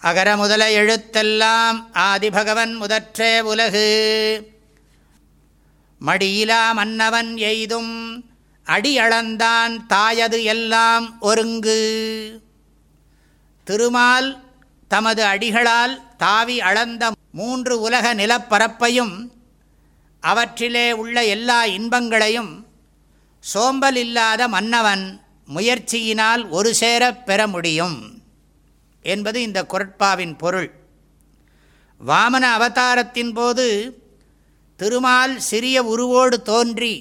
அகர முதல எழுத்தெல்லாம் ஆதிபகவன் முதற்றே உலகு. மடியிலா மன்னவன் எய்தும் அடியளந்தான் தாயது எல்லாம் ஒருங்கு. திருமால் தமது அடிகளால் தாவி அளந்த மூன்று உலக நிலப்பரப்பையும் அவற்றிலே உள்ள எல்லா இன்பங்களையும் சோம்பல் இல்லாத மன்னவன் முயற்சியினால் ஒரு சேரப் பெற முடியும். என்பது இந்த குரட்பாவின் பொருள். வாமன அவதாரத்தின் போது திருமால் சிறிய உருவோடு தோன்றி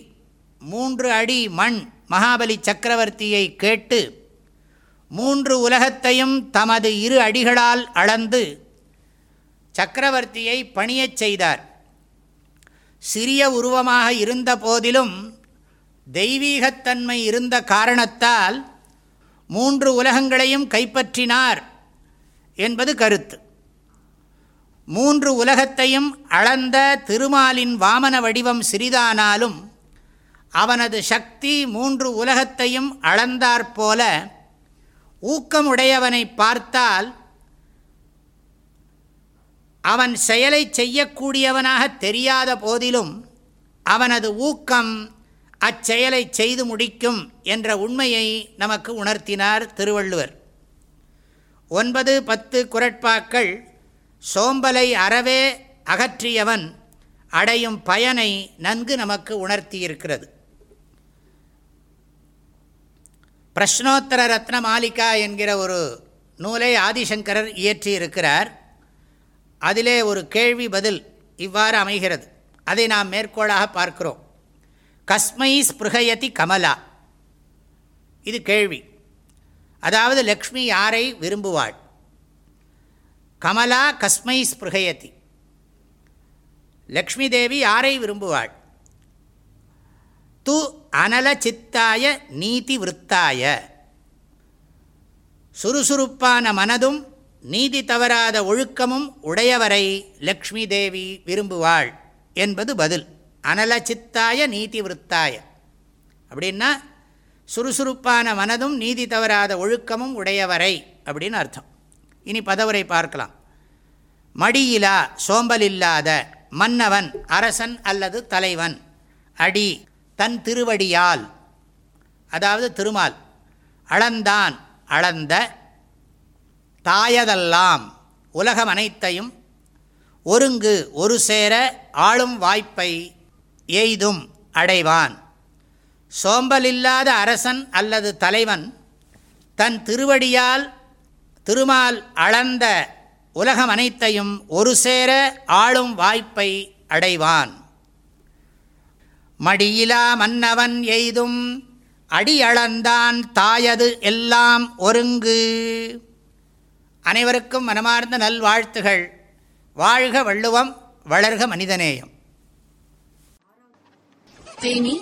மூன்று அடி மண் மகாபலி சக்கரவர்த்தியை கேட்டு மூன்று உலகத்தையும் தமது இரு அடிகளால் அளந்து சக்கரவர்த்தியை பணியச் செய்தார். சிறிய உருவமாக இருந்த போதிலும் தெய்வீகத்தன்மை இருந்த காரணத்தால் மூன்று உலகங்களையும் கைப்பற்றினார். என்பது கருத்து. மூன்று உலகத்தையும் அளந்த திருமாலின் வாமன வடிவம் சிறிதானாலும் அவனது சக்தி மூன்று உலகத்தையும் அளந்தாற்போல ஊக்கமுடையவனை பார்த்தால் அவன் செயலை செய்யக்கூடியவனாக தெரியாத போதிலும் அவனது ஊக்கம் அச்செயலை செய்து முடிக்கும் என்ற உண்மையை நமக்கு உணர்த்தினார் திருவள்ளுவர். ஒன்பது பத்து குரட்பாக்கள் சோம்பலை அறவே அகற்றியவன் அடையும் பயனை நன்கு நமக்கு உணர்த்தியிருக்கிறது. பிரஷ்னோத்தர ரத்ன மாலிகா என்கிற ஒரு நூலை ஆதிசங்கரர் இயற்றியிருக்கிறார். அதிலே ஒரு கேள்வி பதில் இவ்வாறு அமைகிறது. அதை நாம் மேற்கோளாக பார்க்கிறோம். கஸ்மை ஸ்பிருகயதி கமலா இது கேள்வி. அதாவது லக்ஷ்மி யாரை விரும்புவாள்? கமலா கஸ்மை ஸ்பிருகயதி. லக்ஷ்மி தேவி யாரை விரும்புவாள்? து அனல சித்தாய நீதி விற்த்தாய சுறுசுறுப்பான மனதும் நீதி தவறாத ஒழுக்கமும் உடையவரை லக்ஷ்மி தேவி விரும்புவாள் என்பது பதில். அனலச்சித்தாய நீதி விற்த்தாய அப்படின்னா சுறுசுறுப்பான மனதும் நீதி தவறாத ஒழுக்கமும் உடையவரை அப்படின்னு அர்த்தம். இனி பதவரை பார்க்கலாம். மடியிலா சோம்பல் இல்லாத மன்னவன் அரசன் அல்லது தலைவன். அடி தன் திருவடியால் அதாவது திருமால். அளந்தான் அளந்த தாயதெல்லாம் உலகம் அனைத்தையும் ஒருங்கு ஒரு சேர ஆளும் வாய்ப்பை எய்தும் அடைவான். சோம்பலில்லாத அரசன் அல்லது தலைவன் தன் திருவடியால் திருமால் அளந்த உலகம் அனைத்தையும் ஒரு சேர ஆளும் வாய்ப்பை அடைவான். மடியிலா மன்னவன் எய்தும் அடியளந்தான் தாயது எல்லாம் ஒருங்கு. அனைவருக்கும் மனமார்ந்த நல்வாழ்த்துகள். வாழ்க வள்ளுவம் வளர்க மனிதநேயம். தேனி